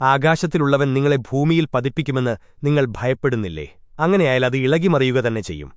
ആകാശത്തിലുള്ളവൻ നിങ്ങളെ ഭൂമിയിൽ പതിപ്പിക്കുമെന്ന് നിങ്ങൾ ഭയപ്പെടുന്നില്ലേ? അങ്ങനെയായാൽ അത് ഇളകിമറിയുക തന്നെ ചെയ്യും.